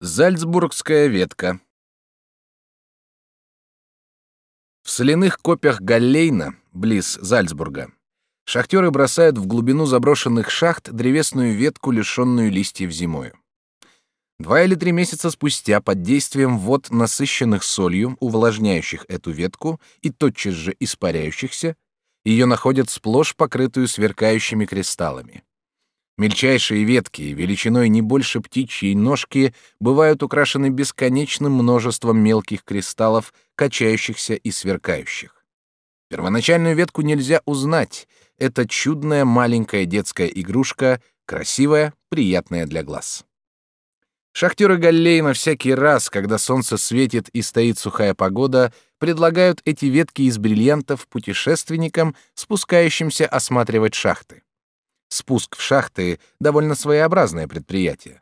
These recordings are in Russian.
Зальцбургская ветка. В соляных копях Галлейна, близ Зальцбурга, шахтеры бросают в глубину заброшенных шахт древесную ветку, лишенную листьев зимою. Два или три месяца спустя, под действием вод, насыщенных солью, увлажняющих эту ветку и тотчас же испаряющихся, ее находят сплошь покрытую сверкающими кристаллами. Мельчайшие ветки, величиной не больше птичьей ножки, бывают украшены бесконечным множеством мелких кристаллов, качающихся и сверкающих. Первоначальную ветку нельзя узнать. Это чудная маленькая детская игрушка, красивая, приятная для глаз. Шахтеры Галлейна всякий раз, когда солнце светит и стоит сухая погода, предлагают эти ветки из бриллиантов путешественникам, спускающимся осматривать шахты. Спуск в шахты — довольно своеобразное предприятие.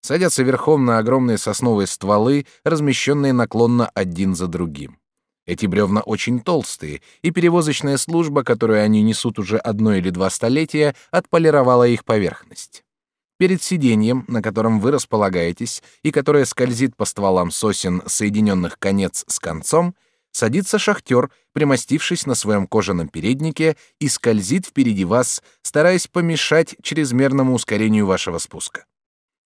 Садятся верхом на огромные сосновые стволы, размещенные наклонно один за другим. Эти бревна очень толстые, и перевозочная служба, которую они несут уже одно или два столетия, отполировала их поверхность. Перед сиденьем, на котором вы располагаетесь и которое скользит по стволам сосен, соединенных конец с концом, Садится шахтер, примостившись на своем кожаном переднике, и скользит впереди вас, стараясь помешать чрезмерному ускорению вашего спуска.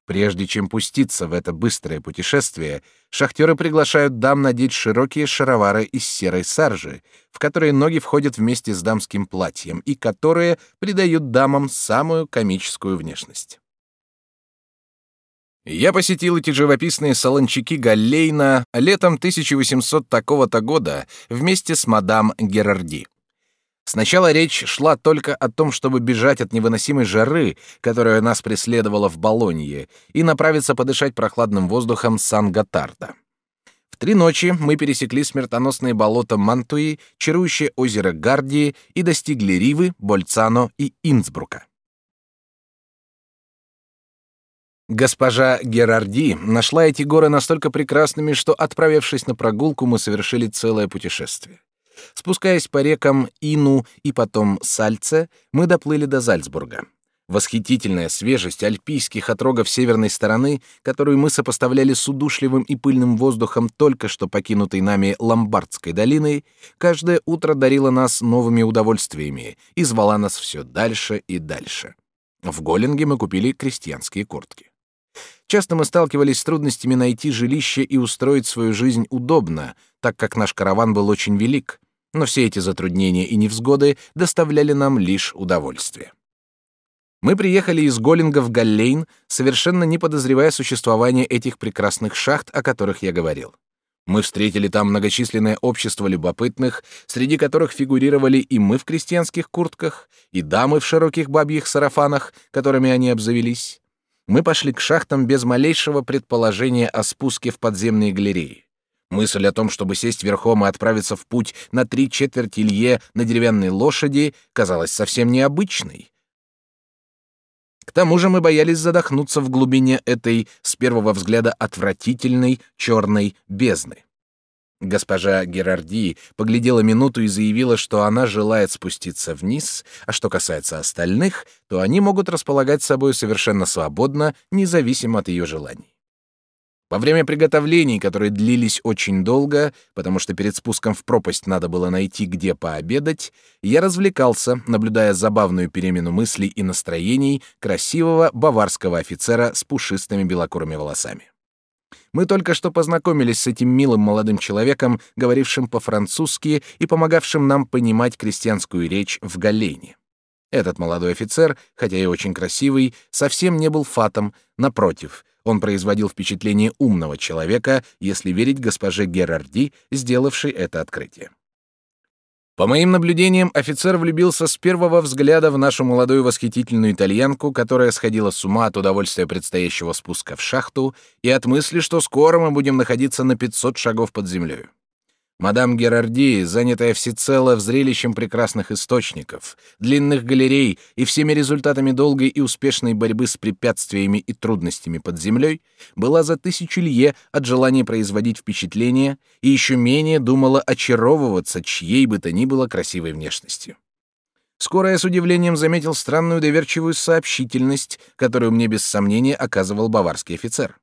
Прежде чем пуститься в это быстрое путешествие, шахтеры приглашают дам надеть широкие шаровары из серой саржи, в которые ноги входят вместе с дамским платьем и которые придают дамам самую комическую внешность. Я посетил эти живописные солончаки Галлейна летом 1800 такого-то года вместе с мадам Герарди. Сначала речь шла только о том, чтобы бежать от невыносимой жары, которая нас преследовала в Болонье, и направиться подышать прохладным воздухом Сан-Готарда. В три ночи мы пересекли смертоносные болота Мантуи, чарующее озеро Гардии и достигли Ривы, Больцано и Инсбрука. Госпожа Герарди нашла эти горы настолько прекрасными, что, отправившись на прогулку, мы совершили целое путешествие. Спускаясь по рекам Ину и потом Сальце, мы доплыли до Зальцбурга. Восхитительная свежесть альпийских отрогов северной стороны, которую мы сопоставляли с удушливым и пыльным воздухом только что покинутой нами Ломбардской долиной, каждое утро дарила нас новыми удовольствиями и звала нас все дальше и дальше. В Голлинге мы купили крестьянские куртки. Часто мы сталкивались с трудностями найти жилище и устроить свою жизнь удобно, так как наш караван был очень велик, но все эти затруднения и невзгоды доставляли нам лишь удовольствие. Мы приехали из Голлинга в Галлейн, совершенно не подозревая существования этих прекрасных шахт, о которых я говорил. Мы встретили там многочисленное общество любопытных, среди которых фигурировали и мы в крестьянских куртках, и дамы в широких бабьих сарафанах, которыми они обзавелись мы пошли к шахтам без малейшего предположения о спуске в подземные галереи. Мысль о том, чтобы сесть верхом и отправиться в путь на три четверти лье на деревянной лошади, казалась совсем необычной. К тому же мы боялись задохнуться в глубине этой, с первого взгляда, отвратительной черной бездны. Госпожа Герарди поглядела минуту и заявила, что она желает спуститься вниз, а что касается остальных, то они могут располагать собой совершенно свободно, независимо от ее желаний. Во время приготовлений, которые длились очень долго, потому что перед спуском в пропасть надо было найти, где пообедать, я развлекался, наблюдая забавную перемену мыслей и настроений красивого баварского офицера с пушистыми белокурыми волосами. Мы только что познакомились с этим милым молодым человеком, говорившим по-французски и помогавшим нам понимать крестьянскую речь в Галлене. Этот молодой офицер, хотя и очень красивый, совсем не был фатом, напротив, он производил впечатление умного человека, если верить госпоже Герарди, сделавшей это открытие. По моим наблюдениям, офицер влюбился с первого взгляда в нашу молодую восхитительную итальянку, которая сходила с ума от удовольствия предстоящего спуска в шахту и от мысли, что скоро мы будем находиться на 500 шагов под землей. Мадам Герарди, занятая всецело в зрелищем прекрасных источников, длинных галерей и всеми результатами долгой и успешной борьбы с препятствиями и трудностями под землей, была за тысячу лье от желания производить впечатление и еще менее думала очаровываться чьей бы то ни было красивой внешностью. Скоро я с удивлением заметил странную доверчивую сообщительность, которую мне без сомнения оказывал баварский офицер.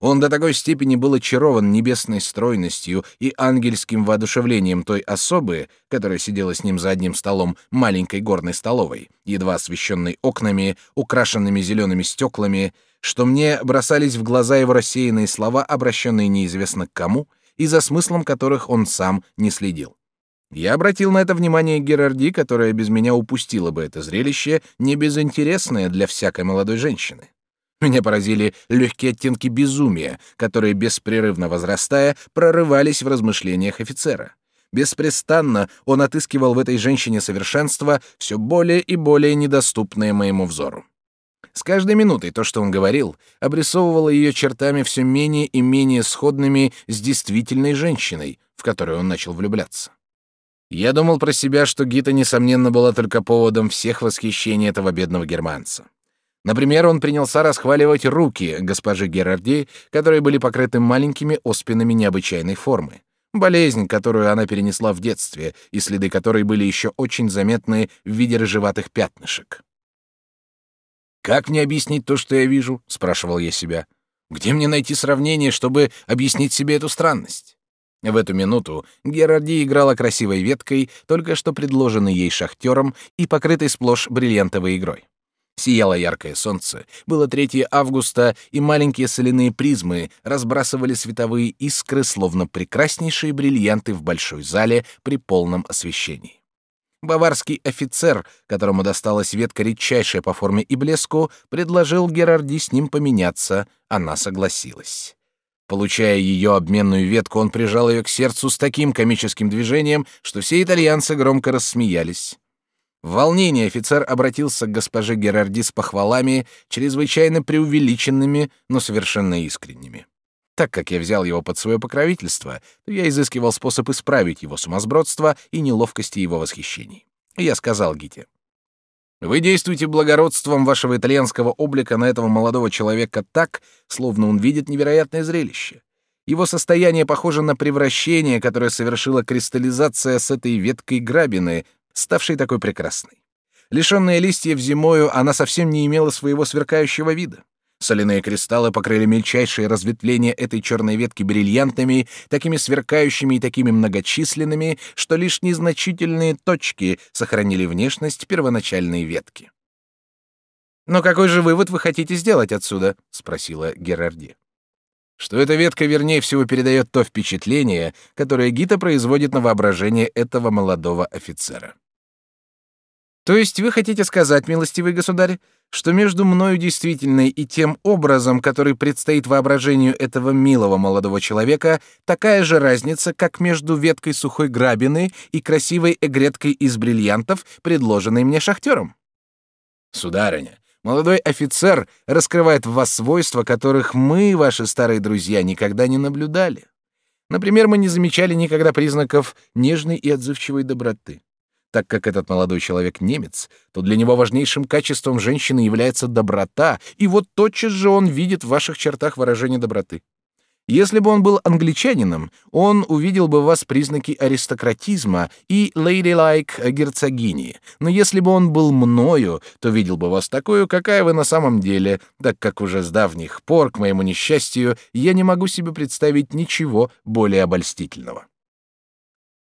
Он до такой степени был очарован небесной стройностью и ангельским воодушевлением той особы, которая сидела с ним за одним столом маленькой горной столовой, едва освещенной окнами, украшенными зелеными стеклами, что мне бросались в глаза его рассеянные слова, обращенные неизвестно к кому, и за смыслом которых он сам не следил. Я обратил на это внимание Герарди, которая без меня упустила бы это зрелище, не безинтересное для всякой молодой женщины. Меня поразили легкие оттенки безумия, которые, беспрерывно возрастая, прорывались в размышлениях офицера. Беспрестанно он отыскивал в этой женщине совершенство, все более и более недоступное моему взору. С каждой минутой то, что он говорил, обрисовывало ее чертами все менее и менее сходными с действительной женщиной, в которую он начал влюбляться. Я думал про себя, что Гита, несомненно, была только поводом всех восхищений этого бедного германца. Например, он принялся расхваливать руки госпожи Герарди, которые были покрыты маленькими оспинами необычайной формы. Болезнь, которую она перенесла в детстве, и следы которой были еще очень заметны в виде рыжеватых пятнышек. «Как мне объяснить то, что я вижу?» — спрашивал я себя. «Где мне найти сравнение, чтобы объяснить себе эту странность?» В эту минуту Герарди играла красивой веткой, только что предложенной ей шахтером и покрытой сплошь бриллиантовой игрой. Сияло яркое солнце, было 3 августа, и маленькие соляные призмы разбрасывали световые искры, словно прекраснейшие бриллианты в большой зале при полном освещении. Баварский офицер, которому досталась ветка редчайшая по форме и блеску, предложил Герарди с ним поменяться, она согласилась. Получая ее обменную ветку, он прижал ее к сердцу с таким комическим движением, что все итальянцы громко рассмеялись. В волнении офицер обратился к госпоже Герарди с похвалами, чрезвычайно преувеличенными, но совершенно искренними. Так как я взял его под свое покровительство, то я изыскивал способ исправить его сумасбродство и неловкости его восхищений. Я сказал Гите. «Вы действуете благородством вашего итальянского облика на этого молодого человека так, словно он видит невероятное зрелище. Его состояние похоже на превращение, которое совершила кристаллизация с этой веткой грабины, ставшей такой прекрасной. Лишенная листьев зимою, она совсем не имела своего сверкающего вида. Соляные кристаллы покрыли мельчайшие разветвления этой черной ветки бриллиантами, такими сверкающими и такими многочисленными, что лишь незначительные точки сохранили внешность первоначальной ветки. «Но какой же вывод вы хотите сделать отсюда?» — спросила Герарди. «Что эта ветка вернее всего передает то впечатление, которое Гита производит на воображение этого молодого офицера». То есть вы хотите сказать, милостивый государь, что между мною действительной и тем образом, который предстоит воображению этого милого молодого человека, такая же разница, как между веткой сухой грабины и красивой эгреткой из бриллиантов, предложенной мне шахтером? Сударыня, молодой офицер раскрывает в вас свойства, которых мы, ваши старые друзья, никогда не наблюдали. Например, мы не замечали никогда признаков нежной и отзывчивой доброты. Так как этот молодой человек немец, то для него важнейшим качеством женщины является доброта, и вот тотчас же он видит в ваших чертах выражение доброты. Если бы он был англичанином, он увидел бы в вас признаки аристократизма и ladylike герцогини. Но если бы он был мною, то видел бы вас такую, какая вы на самом деле, так как уже с давних пор, к моему несчастью, я не могу себе представить ничего более обольстительного.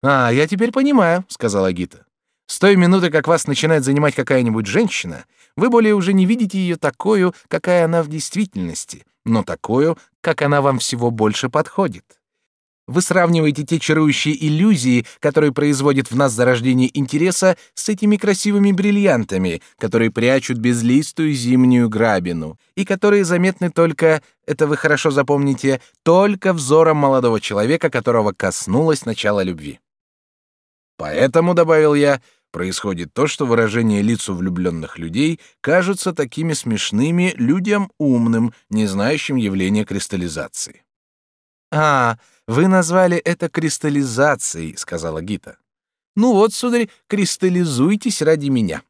«А, я теперь понимаю», — сказала Гита. С той минуты, как вас начинает занимать какая-нибудь женщина, вы более уже не видите ее такую, какая она в действительности, но такую, как она вам всего больше подходит. Вы сравниваете те чарующие иллюзии, которые производит в нас зарождение интереса, с этими красивыми бриллиантами, которые прячут безлистую зимнюю грабину, и которые заметны только, это вы хорошо запомните, только взором молодого человека, которого коснулось начало любви. Поэтому, добавил я, происходит то, что выражения лиц у влюбленных людей кажутся такими смешными людям умным, не знающим явления кристаллизации. «А, вы назвали это кристаллизацией», — сказала Гита. «Ну вот, сударь, кристаллизуйтесь ради меня».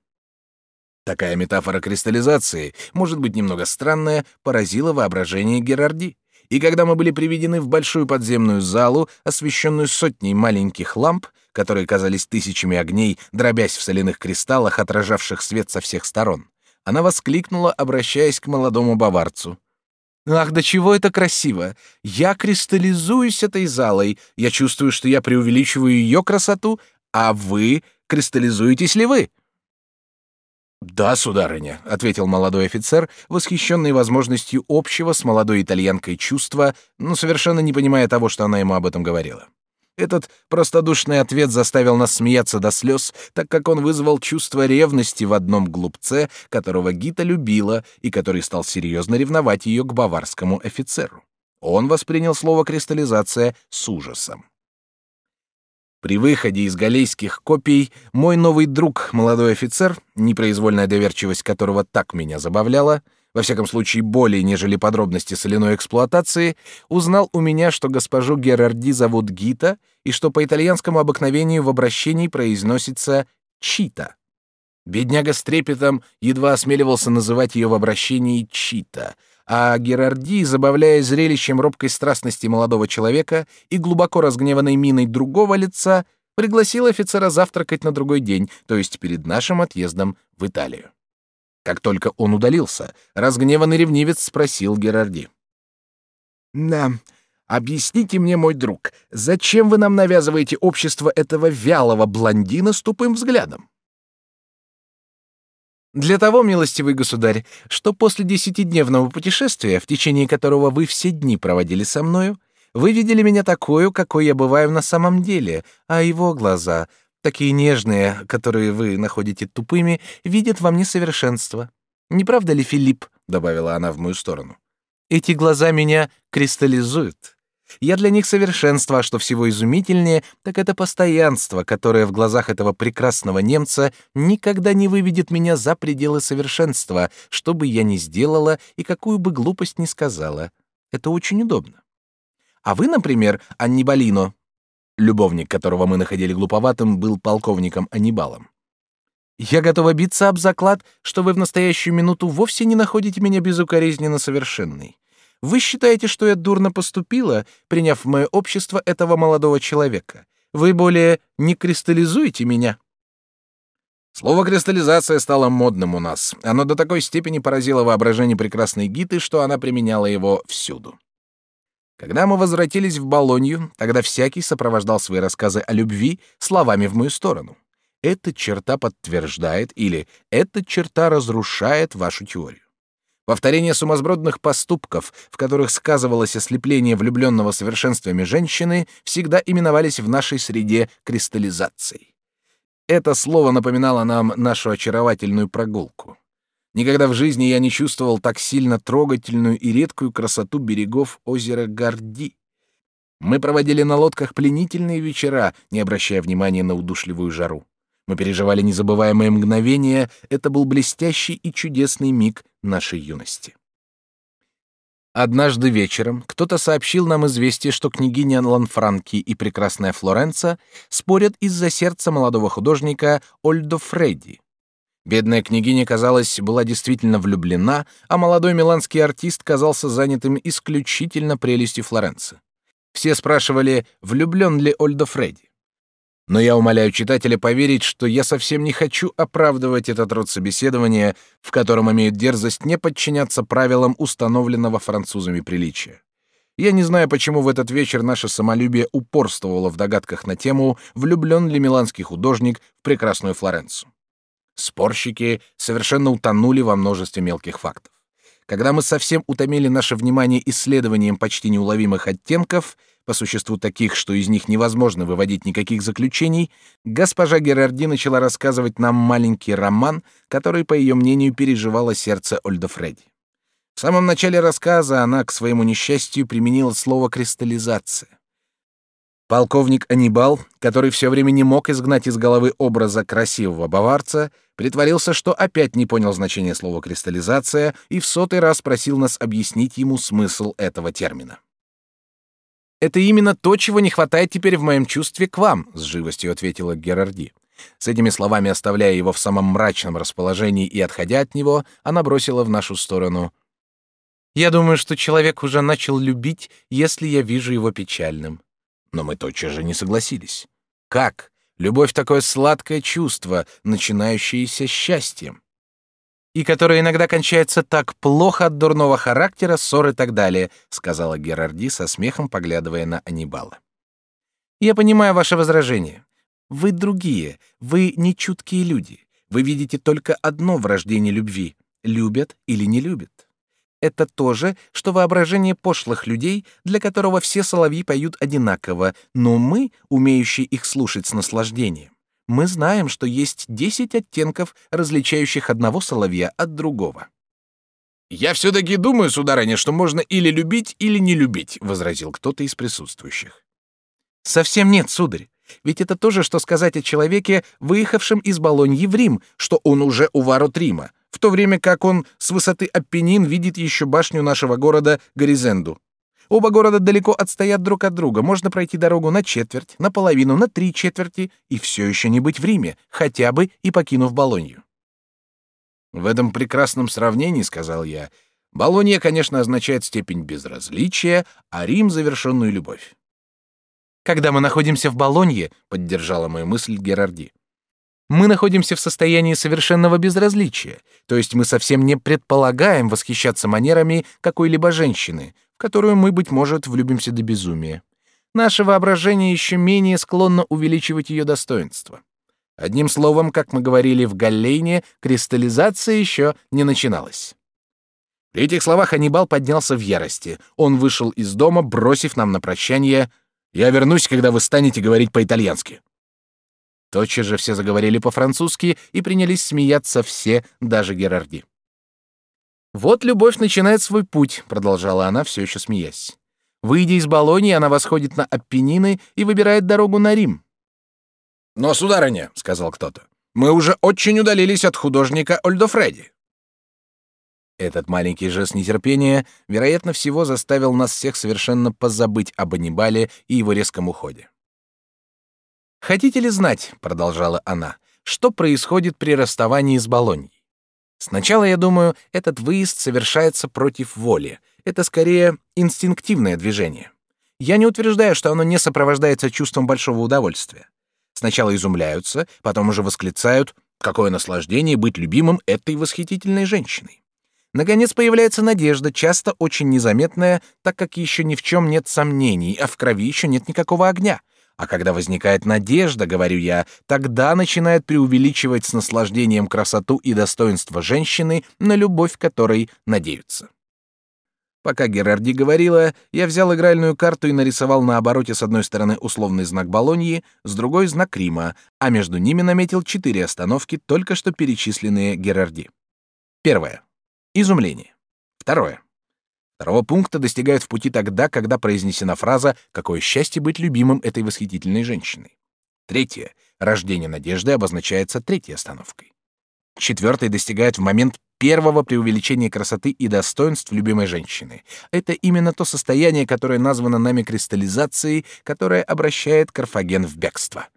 Такая метафора кристаллизации, может быть немного странная, поразила воображение Герарди. И когда мы были приведены в большую подземную залу, освещенную сотней маленьких ламп, которые казались тысячами огней, дробясь в соляных кристаллах, отражавших свет со всех сторон, она воскликнула, обращаясь к молодому баварцу. Ах, до чего это красиво! Я кристаллизуюсь этой залой, я чувствую, что я преувеличиваю ее красоту, а вы кристаллизуетесь ли вы? Да, сударыня, ответил молодой офицер, восхищенный возможностью общего с молодой итальянкой чувства, но совершенно не понимая того, что она ему об этом говорила. Этот простодушный ответ заставил нас смеяться до слез, так как он вызвал чувство ревности в одном глупце, которого Гита любила и который стал серьезно ревновать ее к баварскому офицеру. Он воспринял слово «кристаллизация» с ужасом. При выходе из галейских копий мой новый друг, молодой офицер, непроизвольная доверчивость которого так меня забавляла, во всяком случае более, нежели подробности соляной эксплуатации, узнал у меня, что госпожу Герарди зовут Гита и что по итальянскому обыкновению в обращении произносится «чита». Бедняга с трепетом едва осмеливался называть ее в обращении «чита», а Герарди, забавляясь зрелищем робкой страстности молодого человека и глубоко разгневанной миной другого лица, пригласил офицера завтракать на другой день, то есть перед нашим отъездом в Италию. Как только он удалился, разгневанный ревнивец спросил Герарди. «Да, объясните мне, мой друг, зачем вы нам навязываете общество этого вялого блондина с тупым взглядом?» Для того, милостивый государь, что после десятидневного путешествия, в течение которого вы все дни проводили со мною, вы видели меня такую, какой я бываю на самом деле, а его глаза такие нежные, которые вы находите тупыми, видят во мне совершенство. Не правда ли, Филипп? добавила она в мою сторону. Эти глаза меня кристаллизуют. Я для них совершенство, а что всего изумительнее, так это постоянство, которое в глазах этого прекрасного немца никогда не выведет меня за пределы совершенства, что бы я ни сделала и какую бы глупость ни сказала. Это очень удобно. А вы, например, Аннибалино, любовник которого мы находили глуповатым, был полковником Аннибалом. Я готова биться об заклад, что вы в настоящую минуту вовсе не находите меня безукоризненно совершенной. Вы считаете, что я дурно поступила, приняв в мое общество этого молодого человека. Вы более не кристаллизуете меня. Слово кристаллизация стало модным у нас. Оно до такой степени поразило воображение прекрасной Гиты, что она применяла его всюду. Когда мы возвратились в Болонью, тогда всякий сопровождал свои рассказы о любви словами в мою сторону. Эта черта подтверждает или эта черта разрушает вашу теорию. Повторение сумасбродных поступков, в которых сказывалось ослепление влюбленного совершенствами женщины, всегда именовались в нашей среде кристаллизацией. Это слово напоминало нам нашу очаровательную прогулку. Никогда в жизни я не чувствовал так сильно трогательную и редкую красоту берегов озера Горди. Мы проводили на лодках пленительные вечера, не обращая внимания на удушливую жару. Мы переживали незабываемые мгновения, это был блестящий и чудесный миг нашей юности. Однажды вечером кто-то сообщил нам известие, что княгиня Ланфранки и прекрасная Флоренца спорят из-за сердца молодого художника Ольдо Фредди. Бедная княгиня, казалось, была действительно влюблена, а молодой миланский артист казался занятым исключительно прелестью Флоренции. Все спрашивали, влюблен ли Ольдо Фредди. Но я умоляю читателя поверить, что я совсем не хочу оправдывать этот род собеседования, в котором имеют дерзость не подчиняться правилам установленного французами приличия. Я не знаю, почему в этот вечер наше самолюбие упорствовало в догадках на тему, влюблен ли миланский художник в прекрасную Флоренцию. Спорщики совершенно утонули во множестве мелких фактов. Когда мы совсем утомили наше внимание исследованием почти неуловимых оттенков, по существу таких, что из них невозможно выводить никаких заключений, госпожа Герарди начала рассказывать нам маленький роман, который, по ее мнению, переживало сердце Ольда Фредди. В самом начале рассказа она, к своему несчастью, применила слово «кристаллизация». Полковник Анибал, который все время не мог изгнать из головы образа красивого баварца, притворился, что опять не понял значения слова «кристаллизация» и в сотый раз просил нас объяснить ему смысл этого термина. «Это именно то, чего не хватает теперь в моем чувстве к вам», — с живостью ответила Герарди. С этими словами, оставляя его в самом мрачном расположении и отходя от него, она бросила в нашу сторону. «Я думаю, что человек уже начал любить, если я вижу его печальным но мы тотчас же не согласились. Как? Любовь — такое сладкое чувство, начинающееся счастьем. и которая иногда кончается так плохо от дурного характера, ссор и так далее, сказала Герарди со смехом, поглядывая на Анибала. Я понимаю ваше возражение. Вы другие, вы нечуткие люди. Вы видите только одно в рождении любви — любят или не любят. Это то же, что воображение пошлых людей, для которого все соловьи поют одинаково, но мы, умеющие их слушать с наслаждением, мы знаем, что есть десять оттенков, различающих одного соловья от другого. «Я все-таки думаю, сударыня, что можно или любить, или не любить», — возразил кто-то из присутствующих. «Совсем нет, сударь. Ведь это то же, что сказать о человеке, выехавшем из Болоньи в Рим, что он уже у ворот Рима, в то время как он с высоты Аппенин видит еще башню нашего города Горизенду. Оба города далеко отстоят друг от друга. Можно пройти дорогу на четверть, на половину, на три четверти и все еще не быть в Риме, хотя бы и покинув Болонью. В этом прекрасном сравнении, сказал я, Болонья, конечно, означает степень безразличия, а Рим — завершенную любовь. Когда мы находимся в Болонье, поддержала мою мысль Герарди, мы находимся в состоянии совершенного безразличия, то есть мы совсем не предполагаем восхищаться манерами какой-либо женщины, в которую мы, быть может, влюбимся до безумия. Наше воображение еще менее склонно увеличивать ее достоинство. Одним словом, как мы говорили в Галлейне, кристаллизация еще не начиналась. При этих словах Анибал поднялся в ярости. Он вышел из дома, бросив нам на прощание «Я вернусь, когда вы станете говорить по-итальянски». Тотчас же все заговорили по-французски и принялись смеяться все, даже Герарди. «Вот любовь начинает свой путь», — продолжала она, все еще смеясь. «Выйдя из Болонии, она восходит на Аппенины и выбирает дорогу на Рим». «Но, сударыня», — сказал кто-то, — «мы уже очень удалились от художника Ольдофреди». Этот маленький жест нетерпения, вероятно всего, заставил нас всех совершенно позабыть об Аннибале и его резком уходе. «Хотите ли знать, — продолжала она, — что происходит при расставании с Болоньей? Сначала, я думаю, этот выезд совершается против воли. Это скорее инстинктивное движение. Я не утверждаю, что оно не сопровождается чувством большого удовольствия. Сначала изумляются, потом уже восклицают, какое наслаждение быть любимым этой восхитительной женщиной. Наконец появляется надежда, часто очень незаметная, так как еще ни в чем нет сомнений, а в крови еще нет никакого огня — а когда возникает надежда, говорю я, тогда начинает преувеличивать с наслаждением красоту и достоинство женщины, на любовь которой надеются. Пока Герарди говорила, я взял игральную карту и нарисовал на обороте с одной стороны условный знак Болоньи, с другой — знак Рима, а между ними наметил четыре остановки, только что перечисленные Герарди. Первое. Изумление. Второе. Второго пункта достигают в пути тогда, когда произнесена фраза «Какое счастье быть любимым этой восхитительной женщиной». Третье. Рождение надежды обозначается третьей остановкой. Четвертый достигает в момент первого преувеличения красоты и достоинств любимой женщины. Это именно то состояние, которое названо нами кристаллизацией, которое обращает Карфаген в бегство.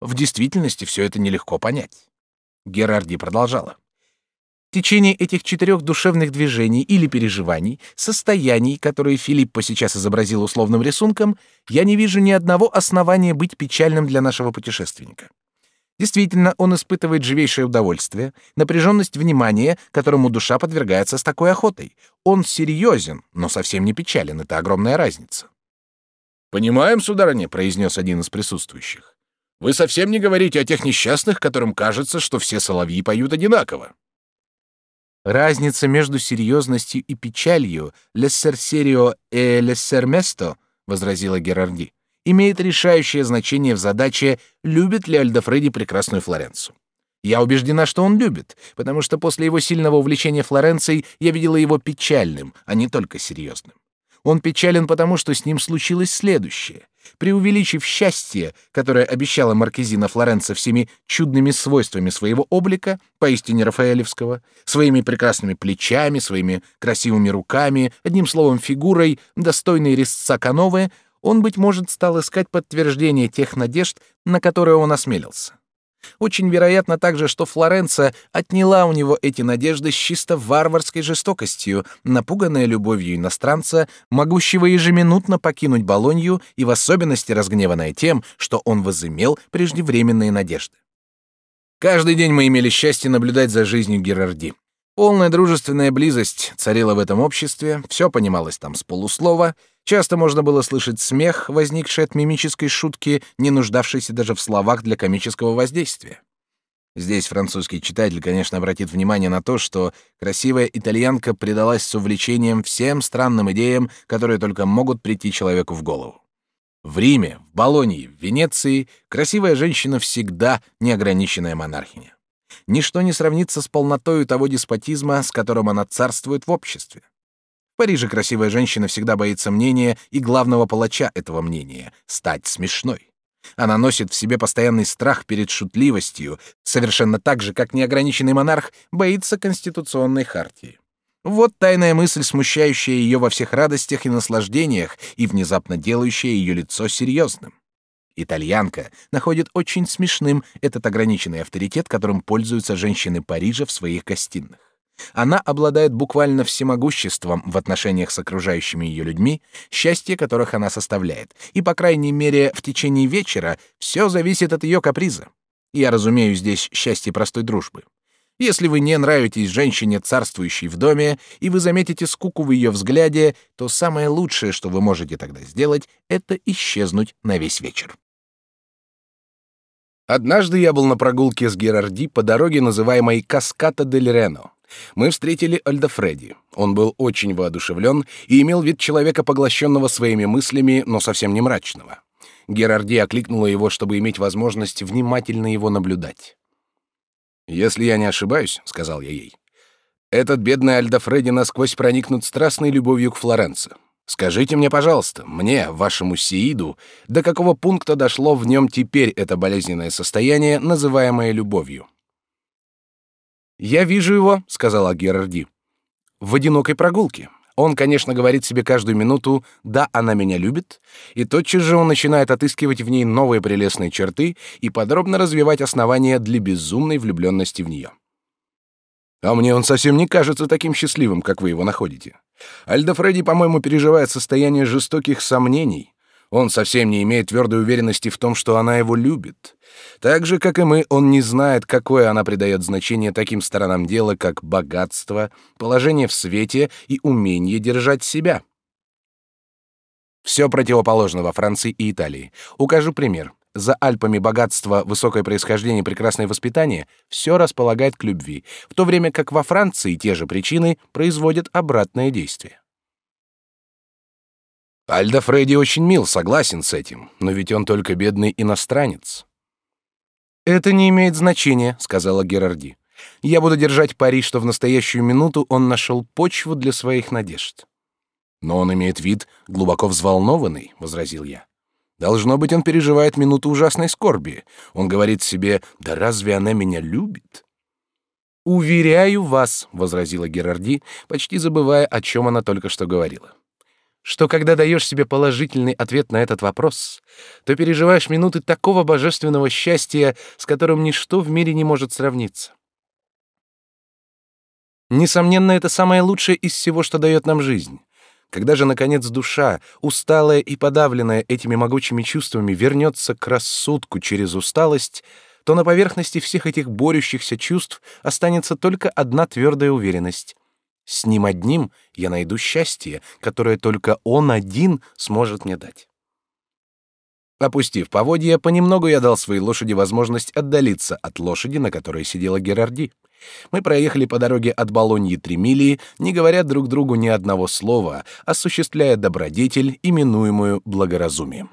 В действительности все это нелегко понять. Герарди продолжала течение этих четырех душевных движений или переживаний, состояний, которые Филиппо сейчас изобразил условным рисунком, я не вижу ни одного основания быть печальным для нашего путешественника. Действительно, он испытывает живейшее удовольствие, напряженность внимания, которому душа подвергается с такой охотой. Он серьезен, но совсем не печален, это огромная разница. «Понимаем, сударыня», — произнес один из присутствующих. «Вы совсем не говорите о тех несчастных, которым кажется, что все соловьи поют одинаково». Разница между серьезностью и печалью «лессер серио» и «лессер место», — возразила Герарди, имеет решающее значение в задаче, любит ли Альдофреди прекрасную Флоренцию. Я убеждена, что он любит, потому что после его сильного увлечения Флоренцией я видела его печальным, а не только серьезным. Он печален потому, что с ним случилось следующее. Преувеличив счастье, которое обещала маркизина Флоренца всеми чудными свойствами своего облика, поистине рафаэлевского, своими прекрасными плечами, своими красивыми руками, одним словом фигурой, достойной резца Кановы, он, быть может, стал искать подтверждение тех надежд, на которые он осмелился. Очень вероятно также, что Флоренция отняла у него эти надежды с чисто варварской жестокостью, напуганная любовью иностранца, могущего ежеминутно покинуть Болонью и в особенности разгневанная тем, что он возымел преждевременные надежды. Каждый день мы имели счастье наблюдать за жизнью Герарди. Полная дружественная близость царила в этом обществе, все понималось там с полуслова, часто можно было слышать смех, возникший от мимической шутки, не нуждавшейся даже в словах для комического воздействия. Здесь французский читатель, конечно, обратит внимание на то, что красивая итальянка предалась с увлечением всем странным идеям, которые только могут прийти человеку в голову. В Риме, в Болонии, в Венеции красивая женщина всегда неограниченная монархиня. Ничто не сравнится с полнотою того деспотизма, с которым она царствует в обществе. В Париже красивая женщина всегда боится мнения и главного палача этого мнения — стать смешной. Она носит в себе постоянный страх перед шутливостью, совершенно так же, как неограниченный монарх боится конституционной хартии. Вот тайная мысль, смущающая ее во всех радостях и наслаждениях и внезапно делающая ее лицо серьезным. Итальянка находит очень смешным этот ограниченный авторитет, которым пользуются женщины Парижа в своих гостиных. Она обладает буквально всемогуществом в отношениях с окружающими ее людьми, счастье которых она составляет, и, по крайней мере, в течение вечера все зависит от ее каприза. Я разумею здесь счастье простой дружбы. Если вы не нравитесь женщине, царствующей в доме, и вы заметите скуку в ее взгляде, то самое лучшее, что вы можете тогда сделать, это исчезнуть на весь вечер. Однажды я был на прогулке с Герарди по дороге, называемой Каската дель Рено. Мы встретили Альдофреди. Он был очень воодушевлен и имел вид человека, поглощенного своими мыслями, но совсем не мрачного. Герарди окликнула его, чтобы иметь возможность внимательно его наблюдать. «Если я не ошибаюсь», — сказал я ей, — «этот бедный Альдофреди насквозь проникнут страстной любовью к Флоренции. Скажите мне, пожалуйста, мне, вашему Сииду, до какого пункта дошло в нем теперь это болезненное состояние, называемое любовью?» «Я вижу его», — сказала Герарди, — «в одинокой прогулке. Он, конечно, говорит себе каждую минуту «да, она меня любит», и тотчас же он начинает отыскивать в ней новые прелестные черты и подробно развивать основания для безумной влюбленности в нее. А мне он совсем не кажется таким счастливым, как вы его находите. Альдо Фредди, по-моему, переживает состояние жестоких сомнений, он совсем не имеет твердой уверенности в том, что она его любит. Так же, как и мы, он не знает, какое она придает значение таким сторонам дела, как богатство, положение в свете и умение держать себя. Все противоположно во Франции и Италии. Укажу пример. За Альпами богатство, высокое происхождение, прекрасное воспитание — все располагает к любви, в то время как во Франции те же причины производят обратное действие. Альдо Фредди очень мил, согласен с этим, но ведь он только бедный иностранец. Это не имеет значения, сказала Герарди. Я буду держать пари, что в настоящую минуту он нашел почву для своих надежд. Но он имеет вид глубоко взволнованный, возразил я. Должно быть, он переживает минуту ужасной скорби. Он говорит себе: "Да разве она меня любит?" Уверяю вас, возразила Герарди, почти забывая, о чем она только что говорила что когда даешь себе положительный ответ на этот вопрос, то переживаешь минуты такого божественного счастья, с которым ничто в мире не может сравниться. Несомненно, это самое лучшее из всего, что дает нам жизнь. Когда же, наконец, душа, усталая и подавленная этими могучими чувствами, вернется к рассудку через усталость, то на поверхности всех этих борющихся чувств останется только одна твердая уверенность с ним одним я найду счастье, которое только он один сможет мне дать. Опустив поводья, понемногу я дал своей лошади возможность отдалиться от лошади, на которой сидела Герарди. Мы проехали по дороге от Болоньи три мили, не говоря друг другу ни одного слова, осуществляя добродетель, именуемую благоразумием.